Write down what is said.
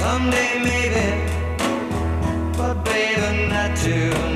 Someday maybe, but baby, not tonight.